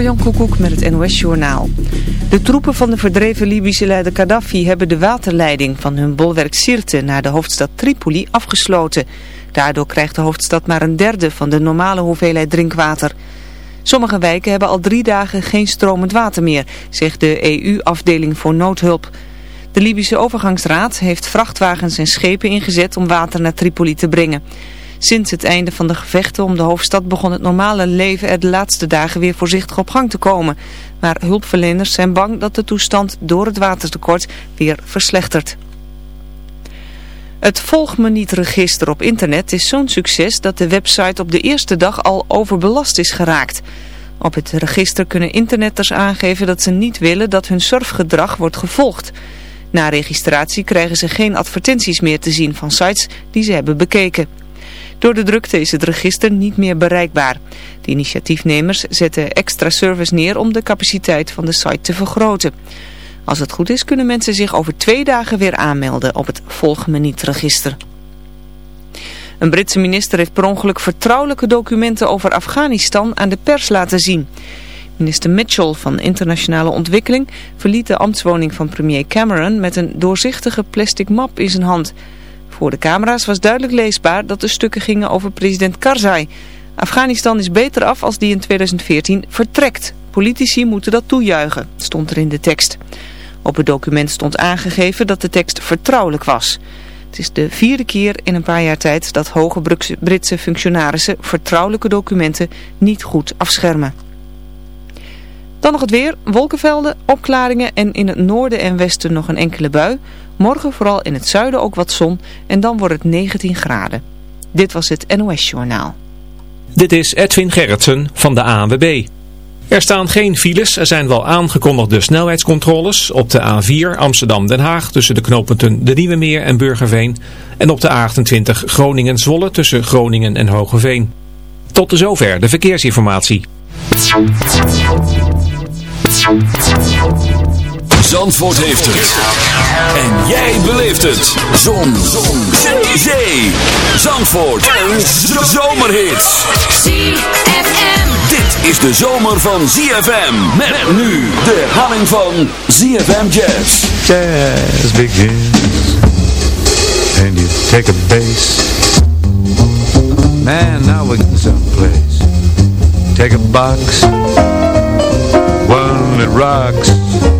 Marjan Koekoek met het NOS Journaal. De troepen van de verdreven Libische leider Gaddafi hebben de waterleiding van hun bolwerk Sirte naar de hoofdstad Tripoli afgesloten. Daardoor krijgt de hoofdstad maar een derde van de normale hoeveelheid drinkwater. Sommige wijken hebben al drie dagen geen stromend water meer, zegt de EU-afdeling voor noodhulp. De Libische overgangsraad heeft vrachtwagens en schepen ingezet om water naar Tripoli te brengen. Sinds het einde van de gevechten om de hoofdstad begon het normale leven er de laatste dagen weer voorzichtig op gang te komen. Maar hulpverleners zijn bang dat de toestand door het watertekort weer verslechtert. Het Volg me niet register op internet is zo'n succes dat de website op de eerste dag al overbelast is geraakt. Op het register kunnen internetters aangeven dat ze niet willen dat hun surfgedrag wordt gevolgd. Na registratie krijgen ze geen advertenties meer te zien van sites die ze hebben bekeken. Door de drukte is het register niet meer bereikbaar. De initiatiefnemers zetten extra service neer om de capaciteit van de site te vergroten. Als het goed is kunnen mensen zich over twee dagen weer aanmelden op het Volg me niet register. Een Britse minister heeft per ongeluk vertrouwelijke documenten over Afghanistan aan de pers laten zien. Minister Mitchell van Internationale Ontwikkeling verliet de ambtswoning van premier Cameron met een doorzichtige plastic map in zijn hand... Voor de camera's was duidelijk leesbaar dat de stukken gingen over president Karzai. Afghanistan is beter af als die in 2014 vertrekt. Politici moeten dat toejuichen, stond er in de tekst. Op het document stond aangegeven dat de tekst vertrouwelijk was. Het is de vierde keer in een paar jaar tijd dat hoge Britse functionarissen vertrouwelijke documenten niet goed afschermen. Dan nog het weer, wolkenvelden, opklaringen en in het noorden en westen nog een enkele bui. Morgen vooral in het zuiden ook wat zon en dan wordt het 19 graden. Dit was het NOS Journaal. Dit is Edwin Gerritsen van de ANWB. Er staan geen files, er zijn wel aangekondigde snelheidscontroles op de A4 Amsterdam-Den Haag tussen de knooppunten De Nieuwe Meer en Burgerveen en op de A28 Groningen-Zwolle tussen Groningen en Hogeveen. Tot zover de verkeersinformatie. Zandvoort heeft het. En jij beleeft het. Zon. Zon. Zee. Zandvoort. En zomerhits. ZFM. Dit is de zomer van ZFM. Met nu de herhaling van ZFM Jazz. Jazz begins. And you take a bass. Man, now we can someplace. Take a box. One that rocks.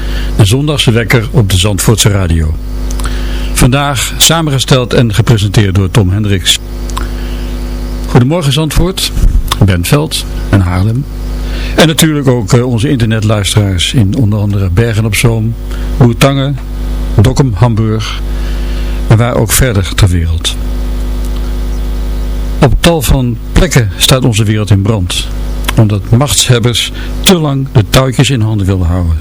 De zondagse wekker op de Zandvoortse radio. Vandaag samengesteld en gepresenteerd door Tom Hendricks. Goedemorgen Zandvoort, Ben Veld en Haarlem. En natuurlijk ook eh, onze internetluisteraars in onder andere Bergen op Zoom, Boertangen, Dokkum, Hamburg en waar ook verder ter wereld. Op tal van plekken staat onze wereld in brand omdat machtshebbers te lang de touwtjes in handen willen houden.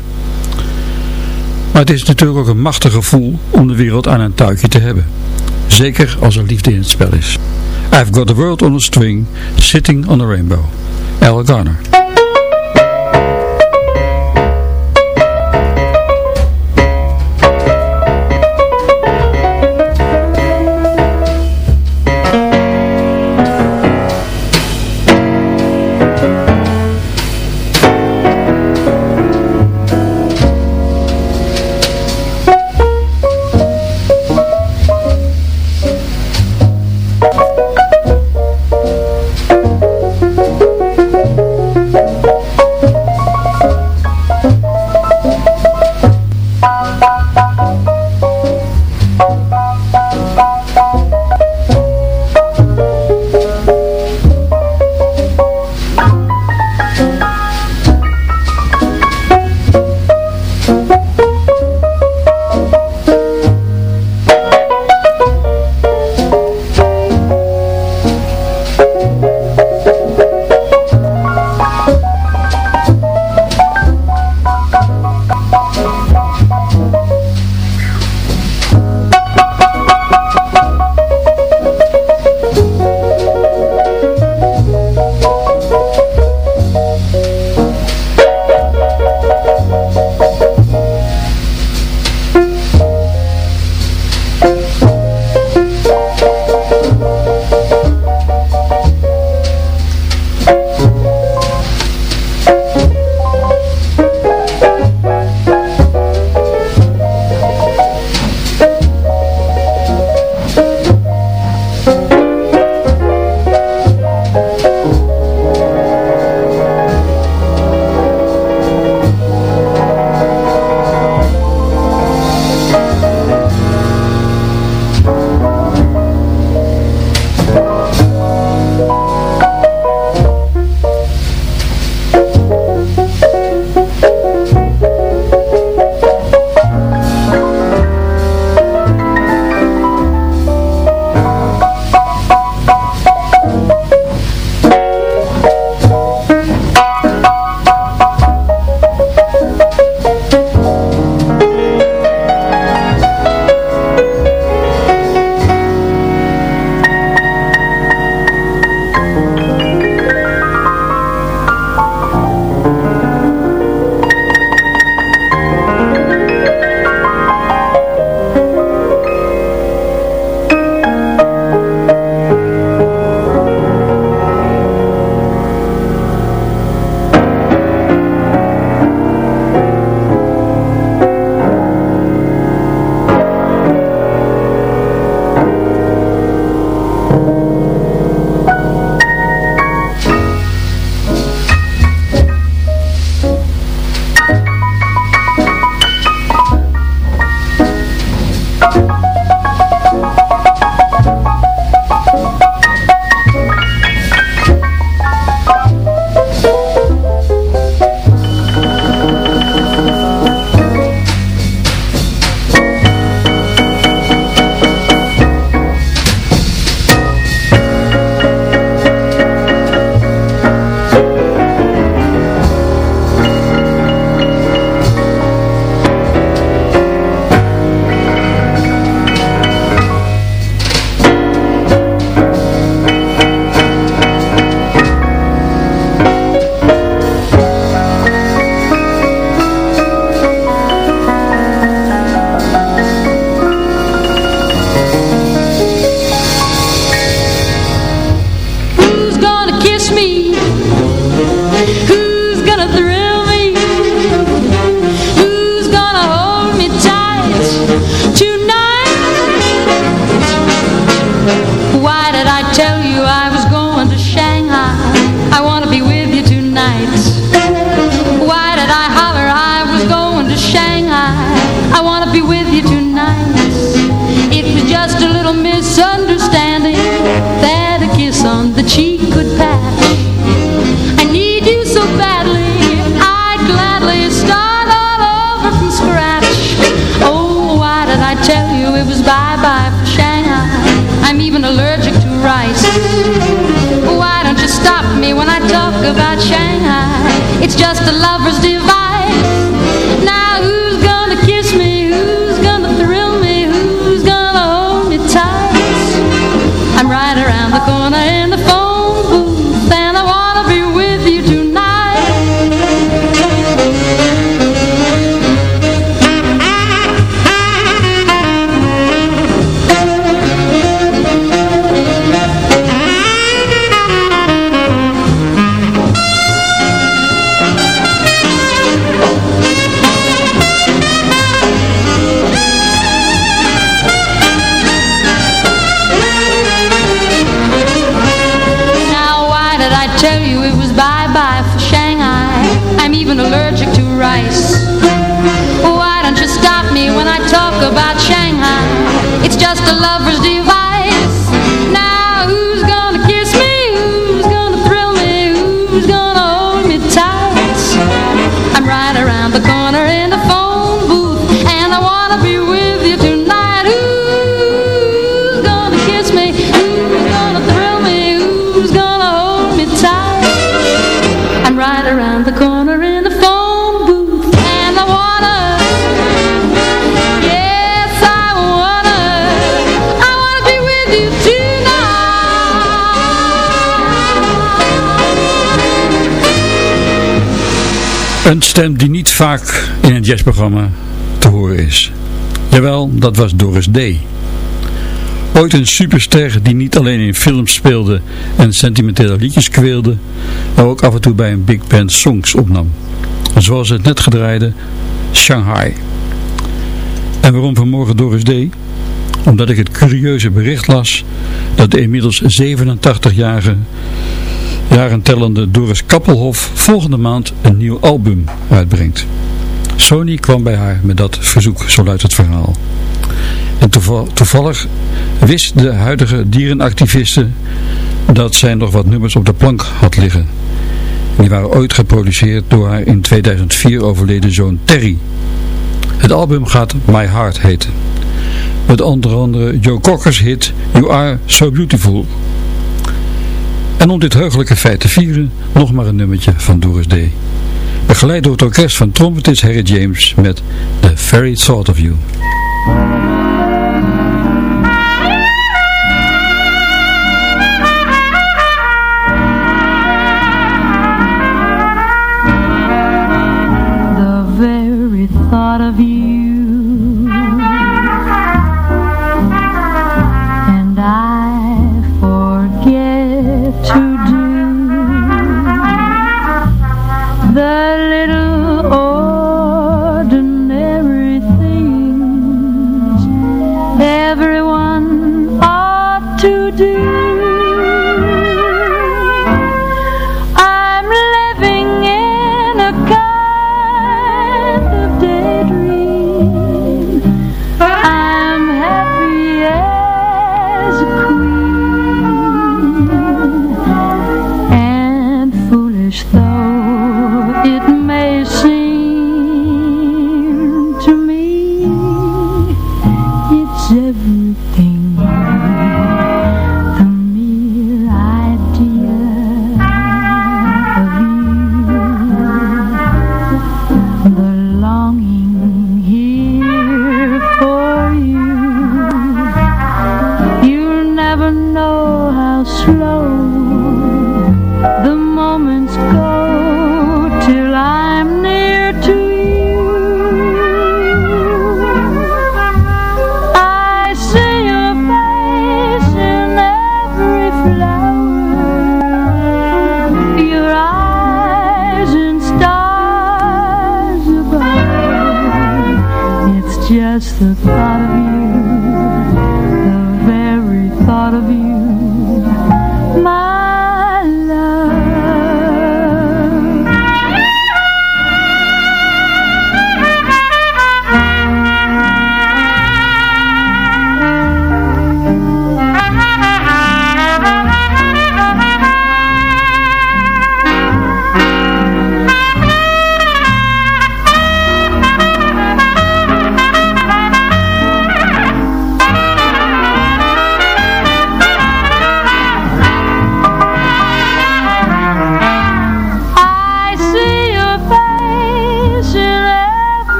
Maar het is natuurlijk ook een machtig gevoel om de wereld aan een touwtje te hebben. Zeker als er liefde in het spel is. I've got the world on a string, sitting on a rainbow. Al Garner. Een stem die niet vaak in een jazzprogramma te horen is. Jawel, dat was Doris Day. Ooit een superster die niet alleen in films speelde en sentimentele liedjes kweelde, maar ook af en toe bij een big band songs opnam. Zoals het net gedraaide Shanghai. En waarom vanmorgen Doris Day? Omdat ik het curieuze bericht las dat de inmiddels 87-jarige jaren tellende Doris Kappelhof volgende maand een nieuw album uitbrengt. Sony kwam bij haar met dat verzoek, zo luidt het verhaal. En toevallig wist de huidige dierenactiviste dat zij nog wat nummers op de plank had liggen. Die waren ooit geproduceerd door haar in 2004 overleden zoon Terry. Het album gaat My Heart heten. Met onder andere Joe Cocker's hit You Are So Beautiful en om dit heugelijke feit te vieren, nog maar een nummertje van Doris Day. Begeleid door het orkest van trompetist Harry James met The Very Thought of You.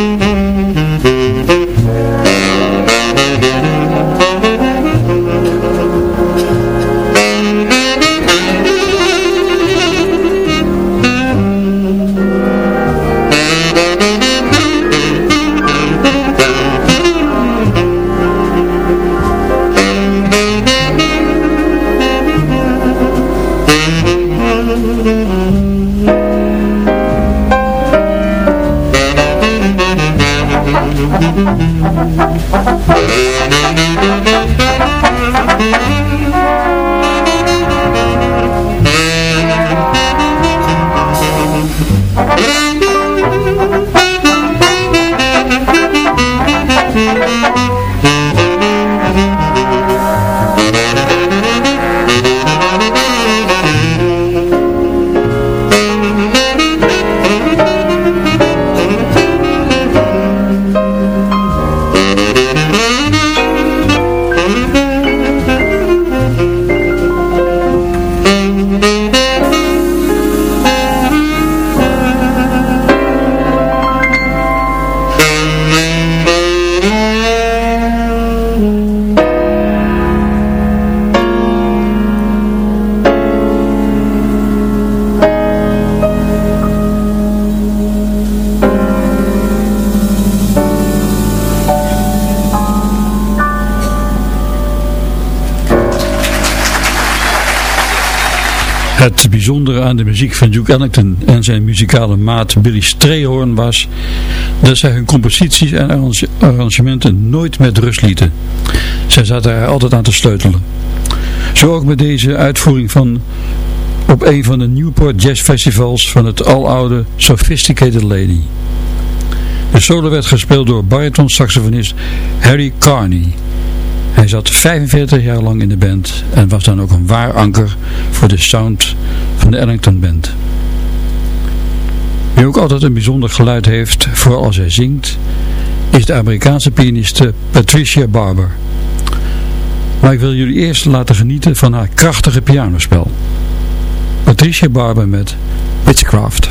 Het muziek van Duke Ellington en zijn muzikale maat Billy Strayhorn was dat zij hun composities en arrangementen nooit met rust lieten. Zij zaten er altijd aan te sleutelen. Zo ook met deze uitvoering van op een van de Newport Jazz Festivals van het aloude Sophisticated Lady. De solo werd gespeeld door bariton-saxofonist Harry Carney. Hij zat 45 jaar lang in de band en was dan ook een waar anker voor de sound van de Ellington Band. Wie ook altijd een bijzonder geluid heeft, vooral als hij zingt, is de Amerikaanse pianiste Patricia Barber. Maar ik wil jullie eerst laten genieten van haar krachtige pianospel. Patricia Barber met Witchcraft.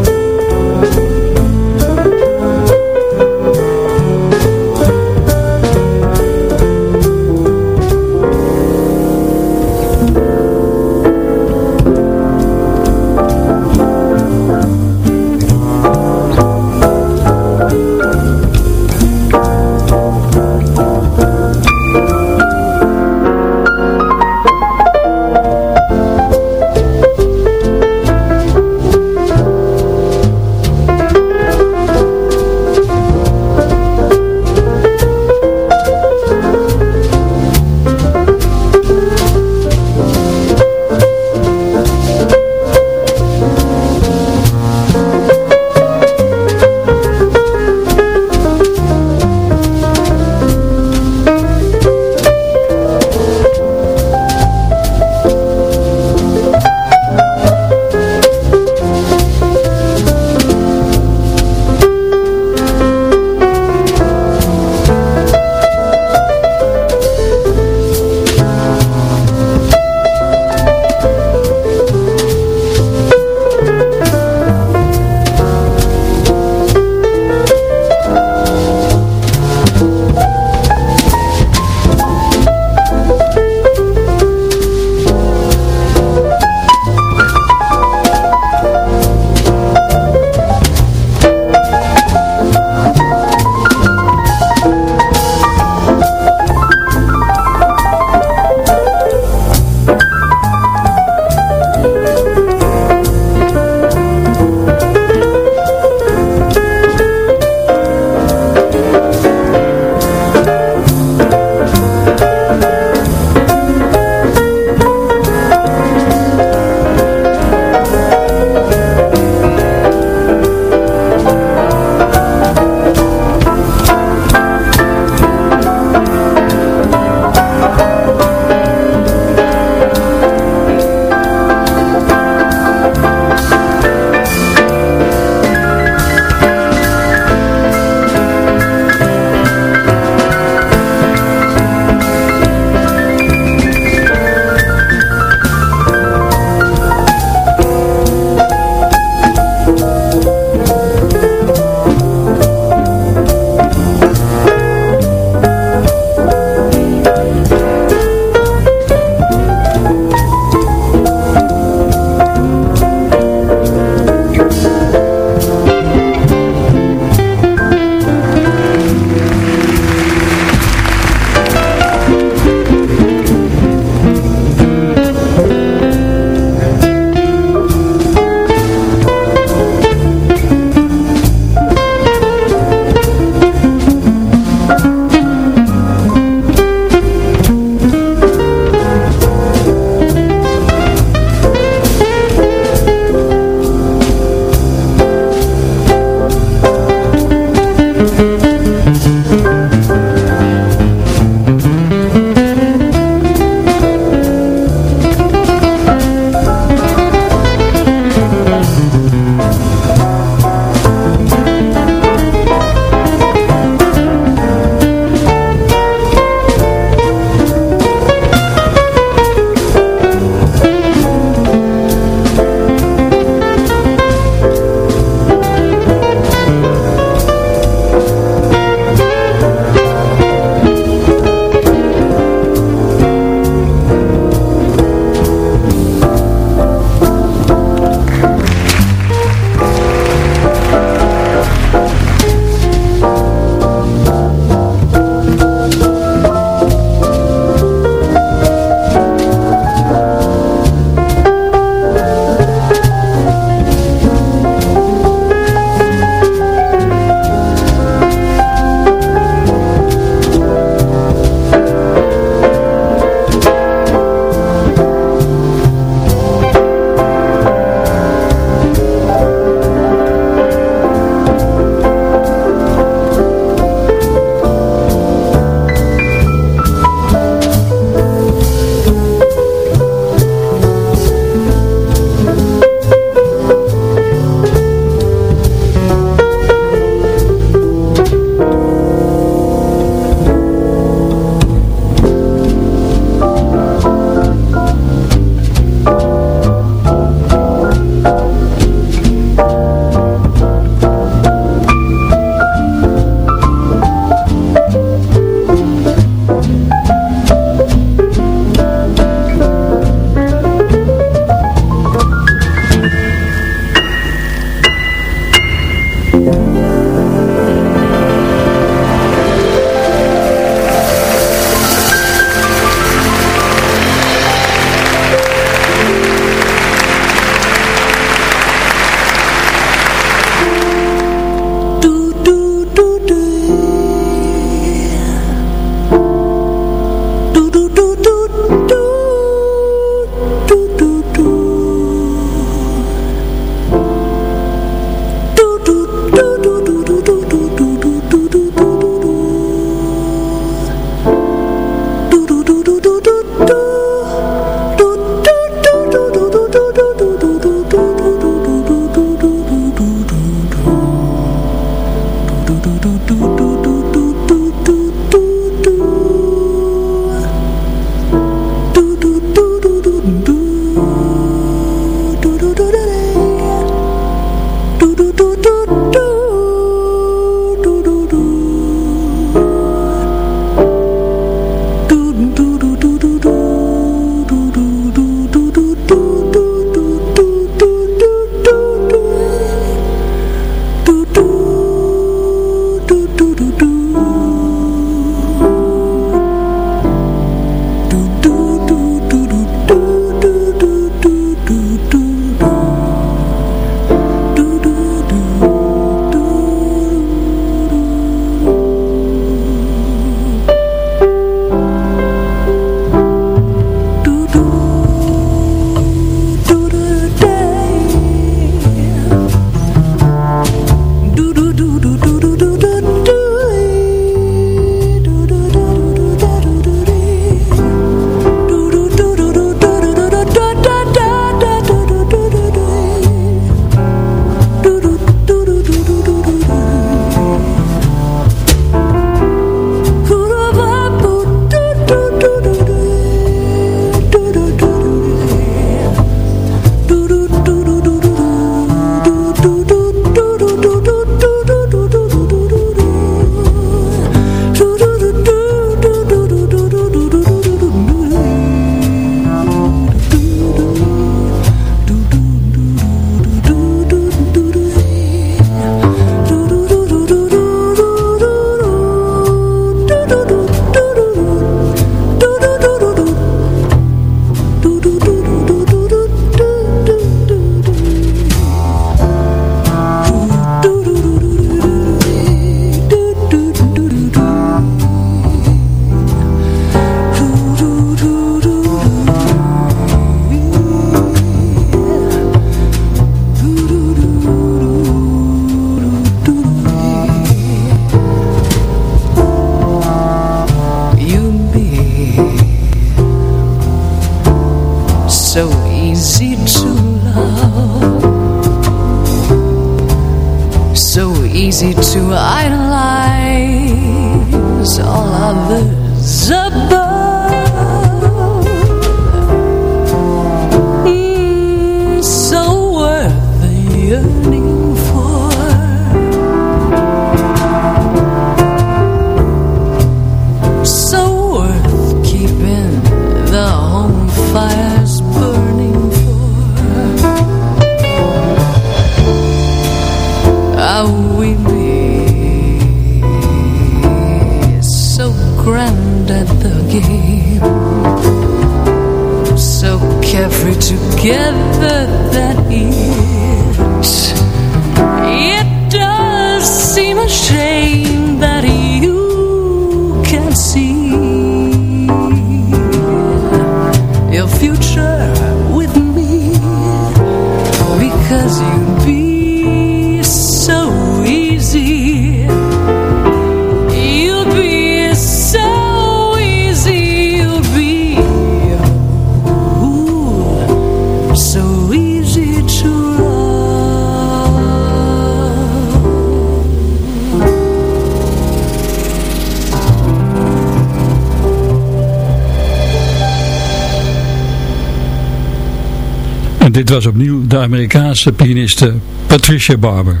Dit was opnieuw de Amerikaanse pianiste Patricia Barber.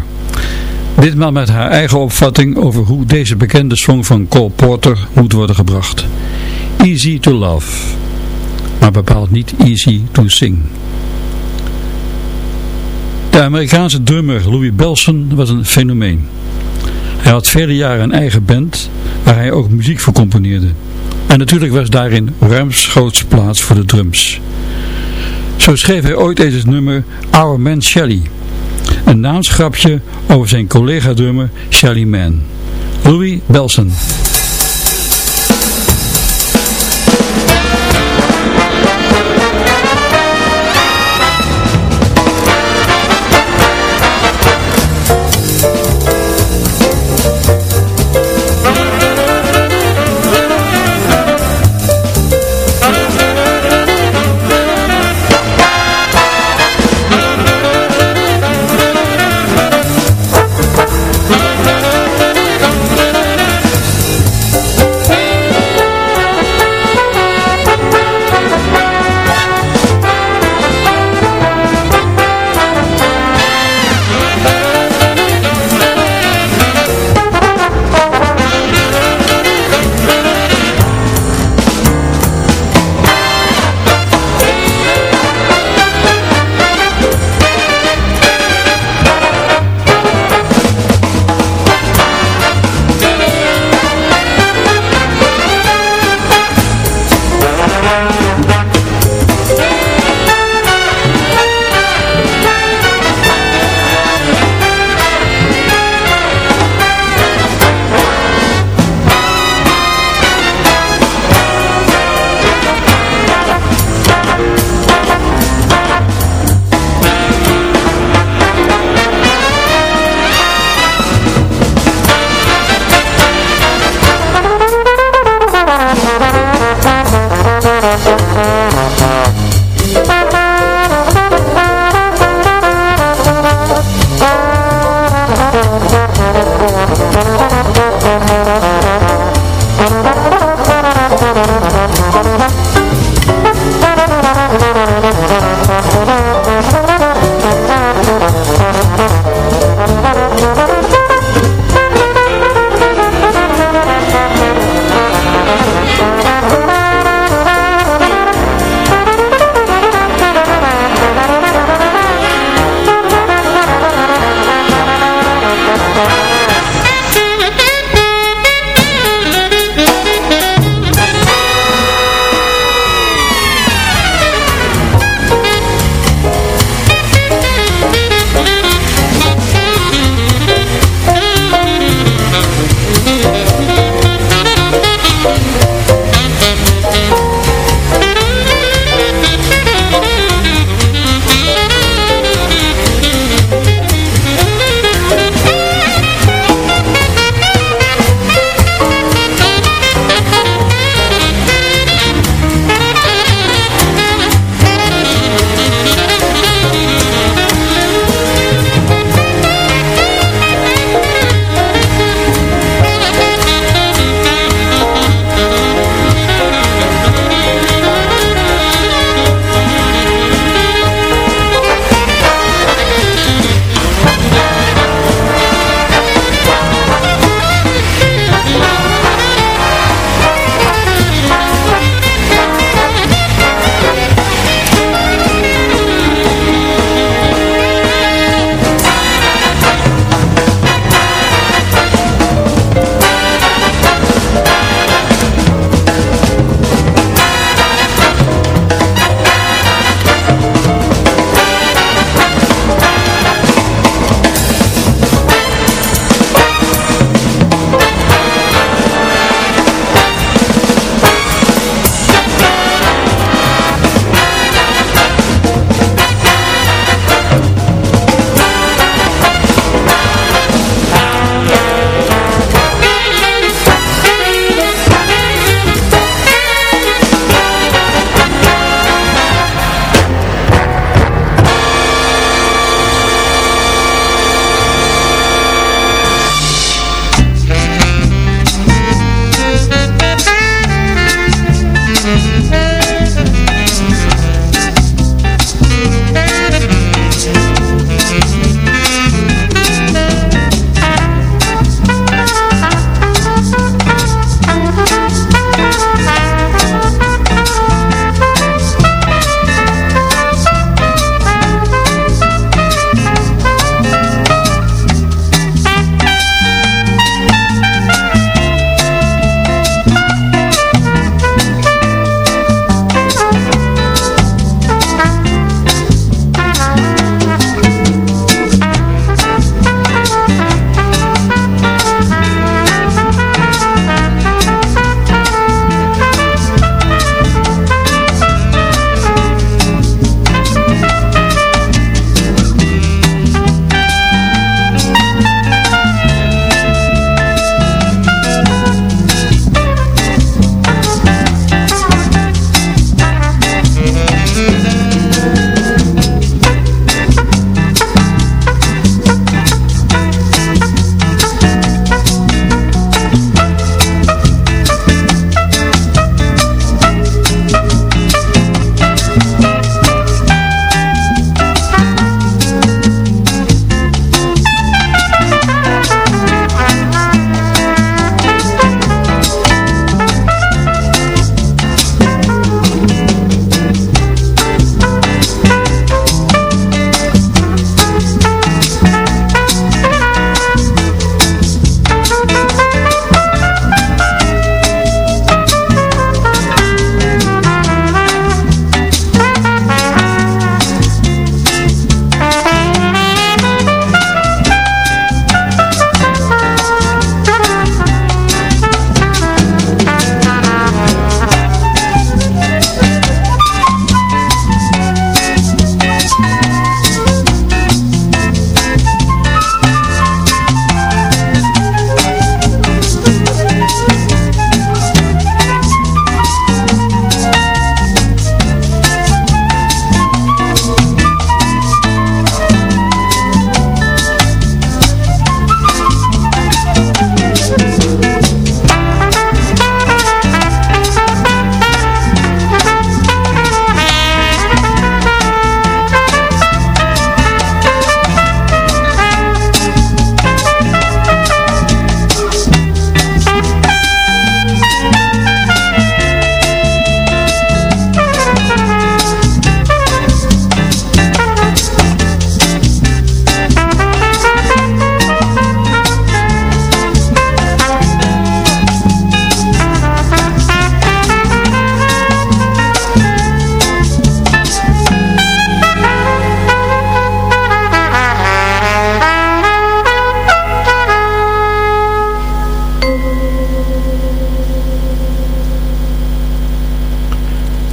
Ditmaal met haar eigen opvatting over hoe deze bekende song van Cole Porter moet worden gebracht. Easy to love, maar bepaald niet easy to sing. De Amerikaanse drummer Louis Belson was een fenomeen. Hij had vele jaren een eigen band waar hij ook muziek voor componeerde. En natuurlijk was daarin ruimschoots plaats voor de drums. Zo schreef hij ooit eens het nummer Our Man Shelley. Een naamsgrapje over zijn collega-drummer Shelly Man. Louis Belson.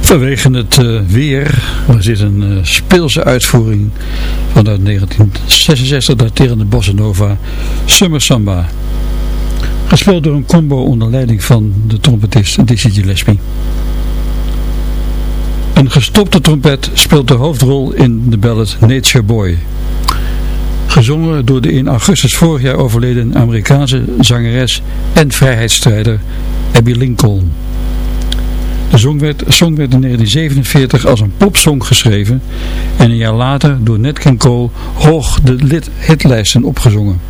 Vanwege het uh, weer, er zit een uh, speelse uitvoering vanuit 1966 daterende Bossa Nova Summer Samba. Gespeeld door een combo onder leiding van de trompetist Dizzy Gillespie. Een gestopte trompet speelt de hoofdrol in de ballad Nature Boy. Gezongen door de in augustus vorig jaar overleden Amerikaanse zangeres en vrijheidsstrijder Abby Lincoln. De song werd, song werd in 1947 als een popsong geschreven en een jaar later door Nat King Cole hoog de hitlijsten opgezongen.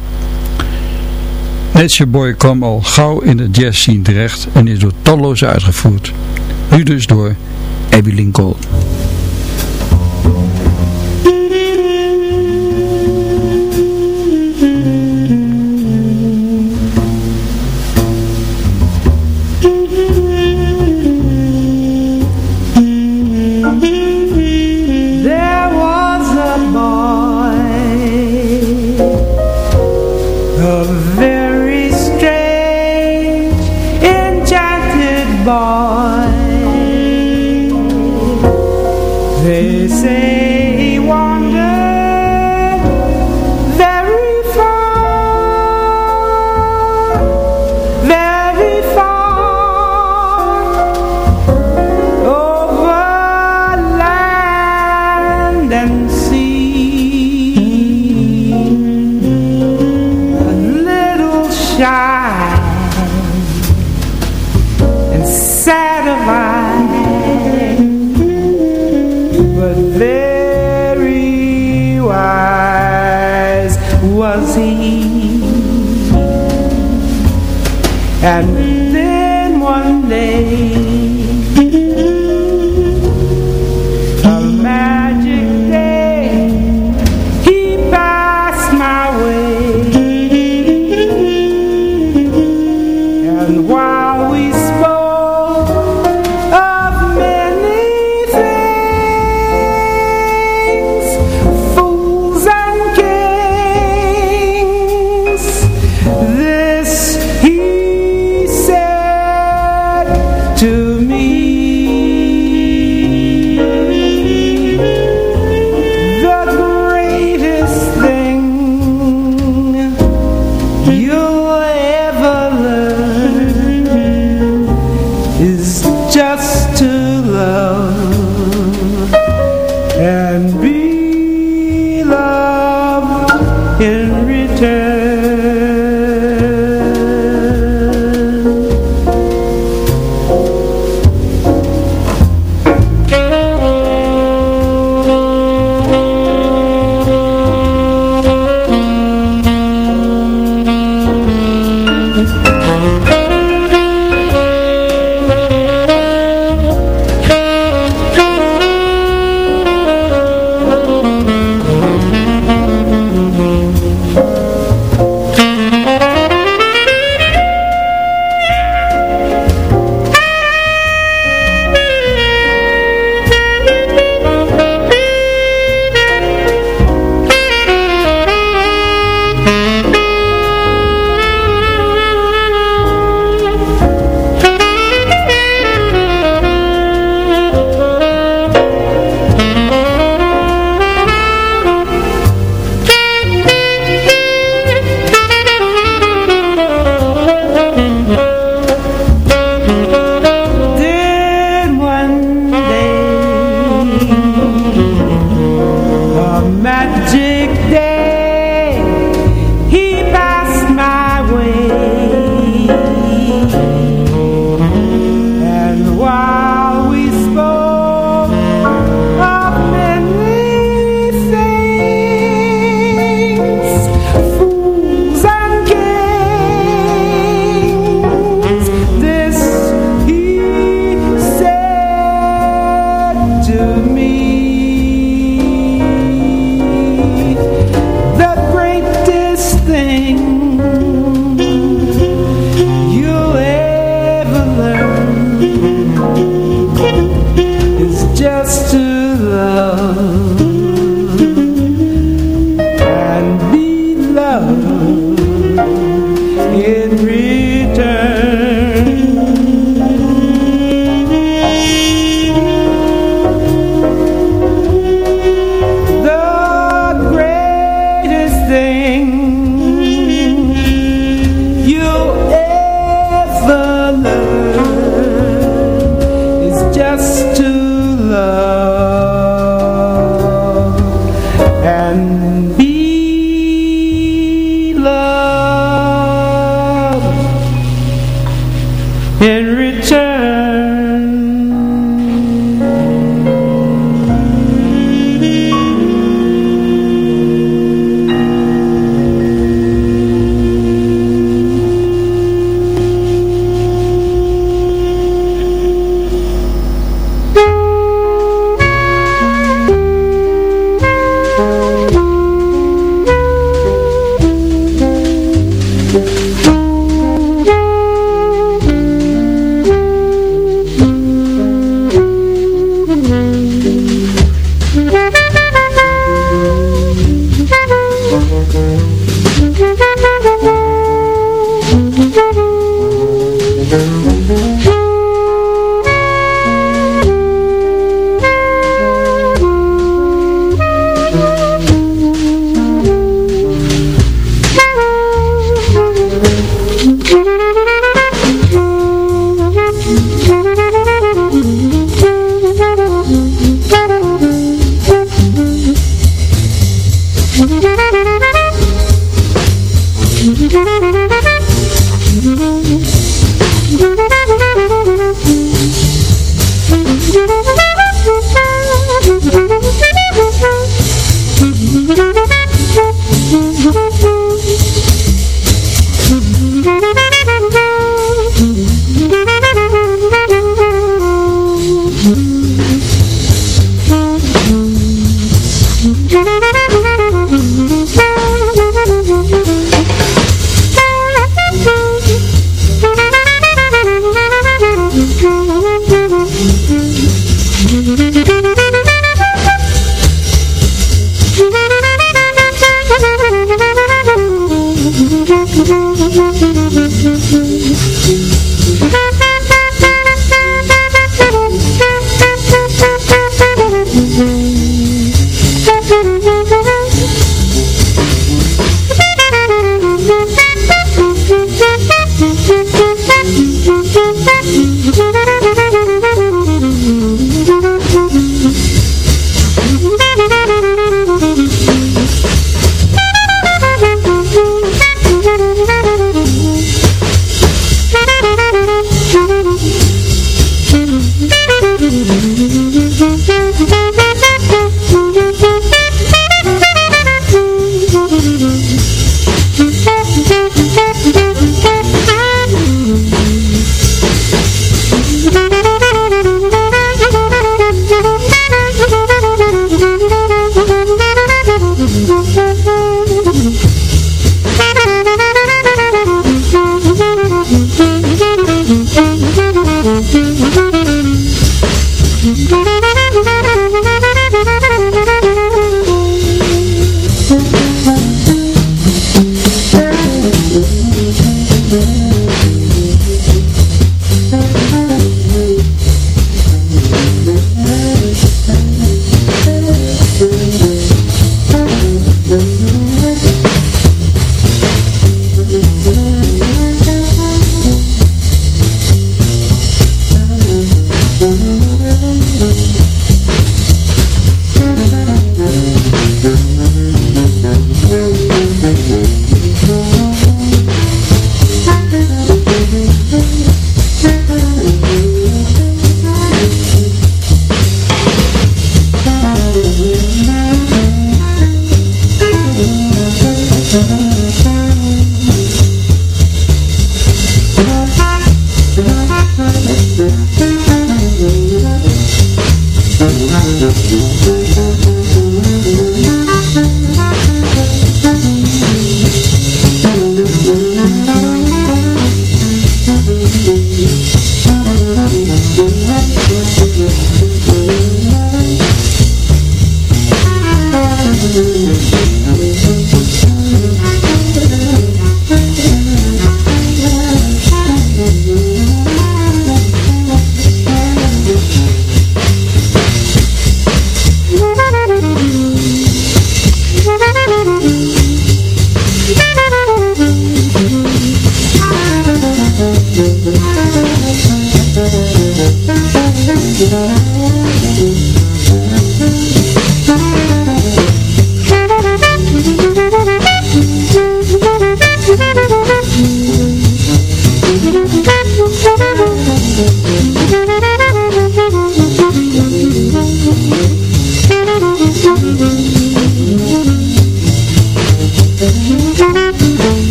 Nature Boy kwam al gauw in de jazz scene terecht en is door talloze uitgevoerd. Nu dus door Abby Lincoln. very strange enchanted boy. They say.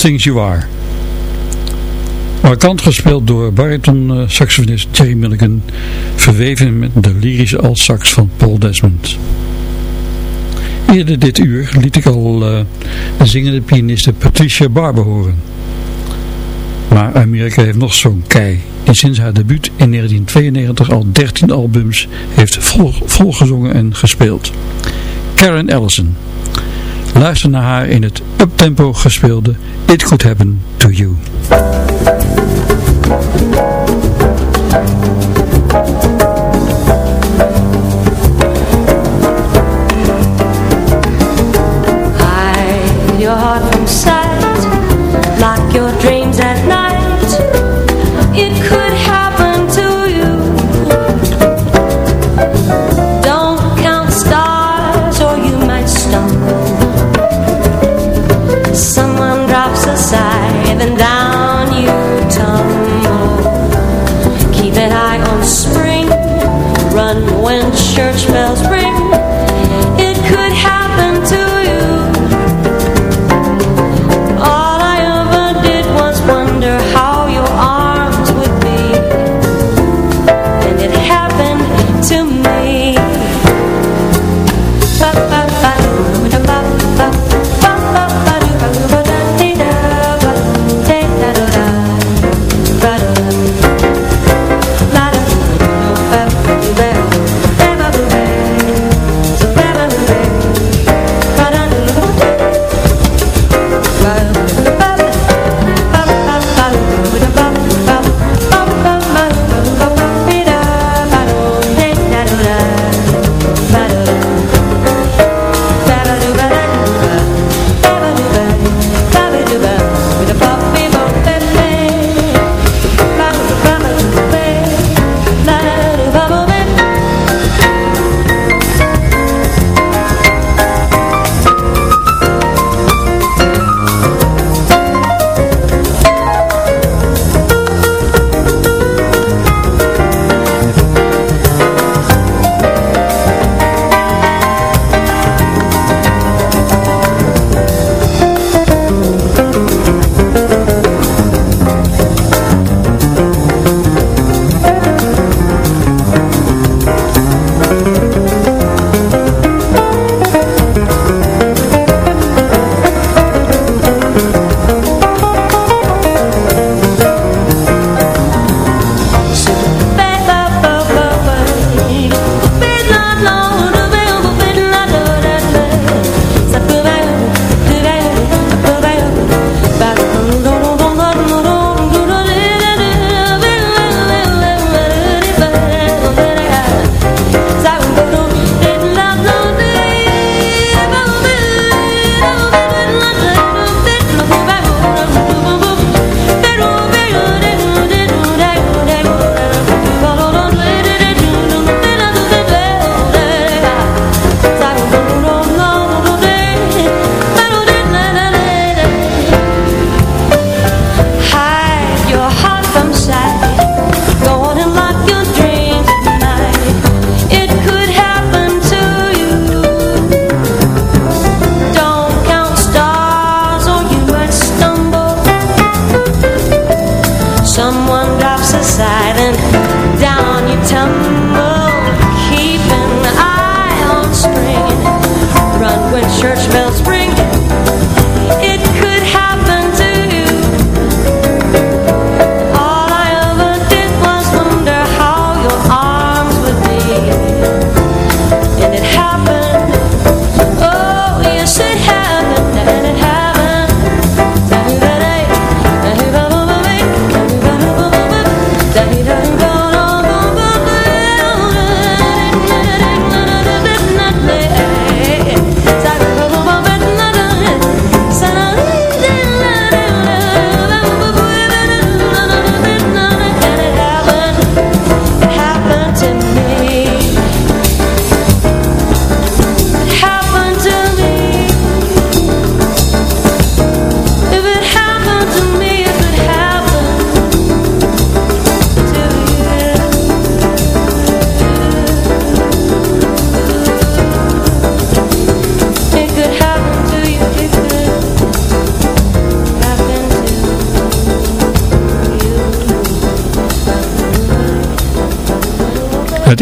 Things You Are. Markant gespeeld door bariton-saxofonist Jerry Milligan, verweven met de lyrische alt-sax van Paul Desmond. Eerder dit uur liet ik al uh, de zingende pianiste Patricia Barber horen. Maar Amerika heeft nog zo'n kei, die sinds haar debuut in 1992 al 13 albums heeft vol, volgezongen en gespeeld. Karen Ellison. Luister naar haar in het uptempo gespeelde It Could Happen to You.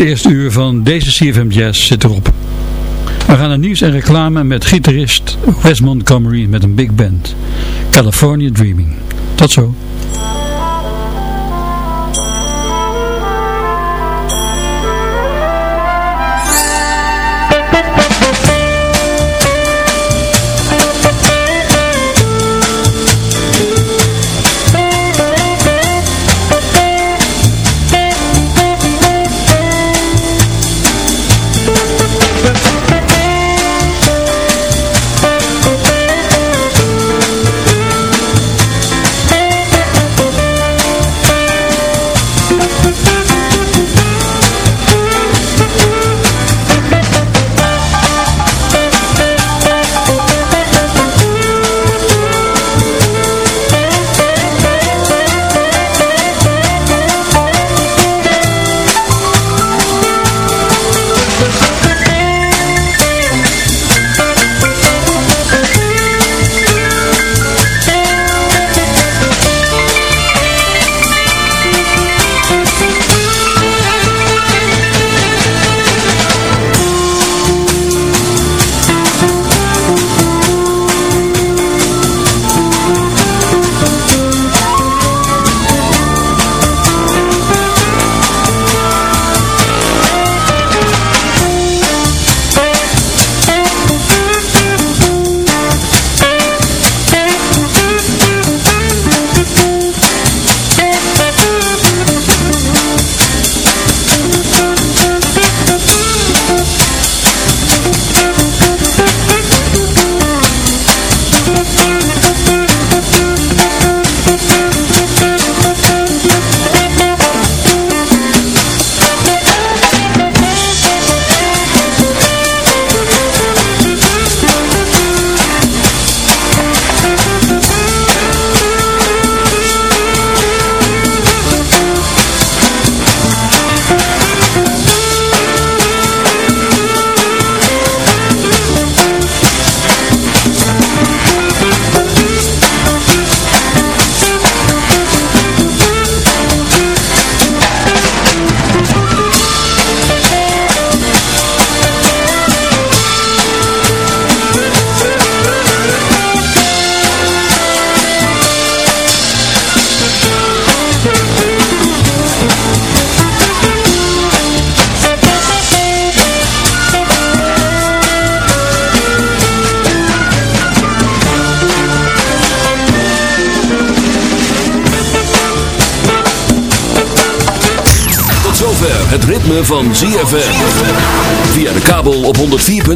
Eerste uur van deze CFM Jazz zit erop. We gaan naar nieuws en reclame met gitarist Wes Montgomery met een big band. California Dreaming. Tot zo.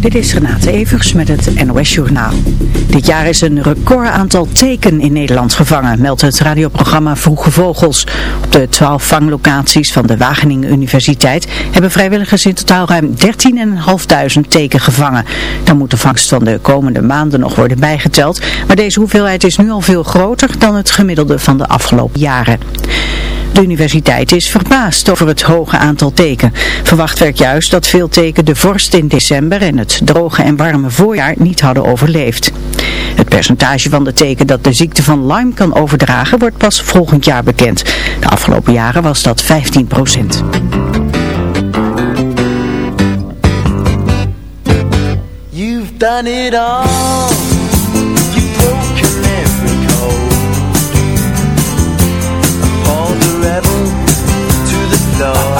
Dit is Renate Evers met het NOS Journaal. Dit jaar is een record aantal teken in Nederland gevangen, meldt het radioprogramma Vroege Vogels. Op de twaalf vanglocaties van de Wageningen Universiteit hebben vrijwilligers in totaal ruim 13.500 teken gevangen. Dan moet de vangst van de komende maanden nog worden bijgeteld, maar deze hoeveelheid is nu al veel groter dan het gemiddelde van de afgelopen jaren. De universiteit is verbaasd over het hoge aantal teken. Verwacht werd juist dat veel teken de vorst in december en het droge en warme voorjaar niet hadden overleefd. Het percentage van de teken dat de ziekte van Lyme kan overdragen wordt pas volgend jaar bekend. De afgelopen jaren was dat 15 procent. Lord